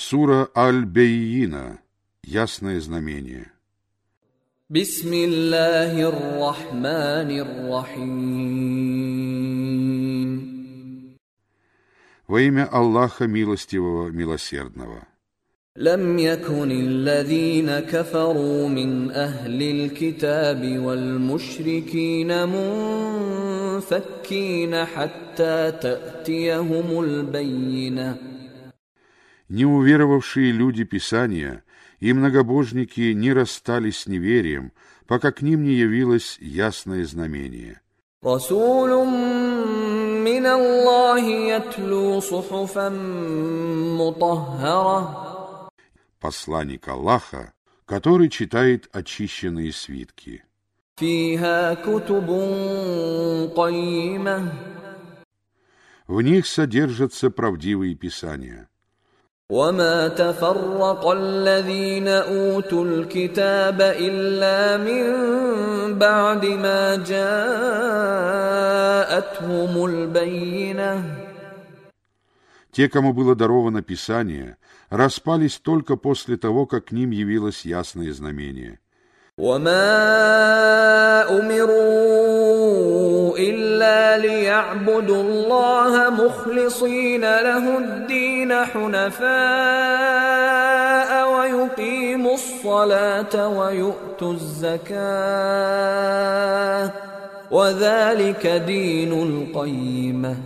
Сура Аль-Бейина. Ясное знамение. بسم الله الرحمن الرحيم Во имя Аллаха Милостивого, Милосердного. لم يكن الذين كفروا من أهل الكتاب والمشركين منفكين حتى تأتيهم البينة Неуверовавшие люди Писания и многобожники не расстались с неверием, пока к ним не явилось ясное знамение. Посланник Аллаха, который читает очищенные свитки. В них содержатся правдивые писания. وما تفرق الذين اوتوا الكتاب الا من بعد ما جاءتهم البينه Те, кому было даровано Писание, распались только после того, как к ним явилось ясное знамение. وما امروا الا ليعبدوا الله مخلصين له الدين حنفاء ويقيموا الصلاه ويؤتوا الزكاه وذلك دين القيمه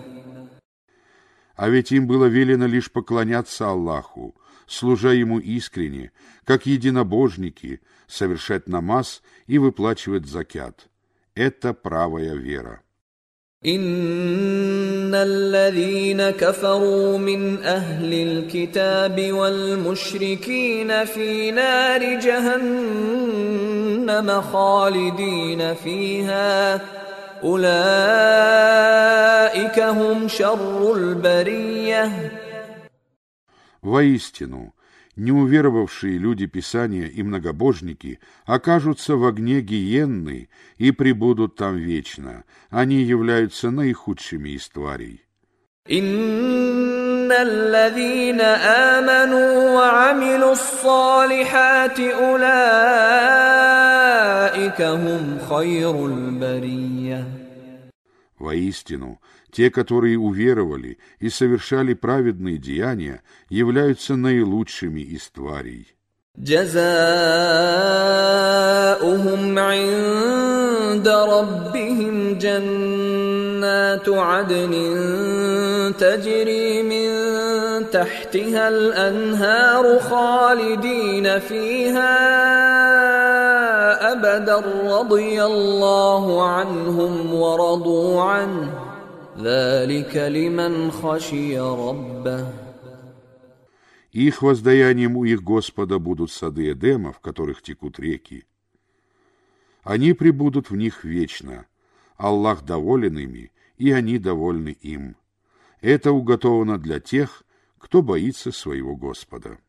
А ведь им было велено лишь поклоняться Аллаху, служа Ему искренне, как единобожники, совершать намаз и выплачивать закят. Это правая вера. ان الذين كفروا من اهل الكتاب والمشركين في نار جهنم خالدين فيها اولئك هم شر البريه Воистину, неуверовавшие люди Писания и многобожники окажутся в огне гиенны и пребудут там вечно. Они являются наихудшими из тварей. ان الذين امنوا وعملوا الصالحات اولئك هم خير البريه Воистину, те, которые уверовали и совершали праведные деяния, являются наилучшими из тварей. جزاؤهم عند ربهم جنات عدن تجري من تحتها الانهار خالدين فيها ابدا رضي الله عنهم ورضوا عنه ذلك لمن خشي ربه Их воздаянием у их Господа будут сады Эдема, в которых текут реки. Они пребудут в них вечно. Аллах доволен ими, и они довольны им. Это уготовано для тех, кто боится своего Господа.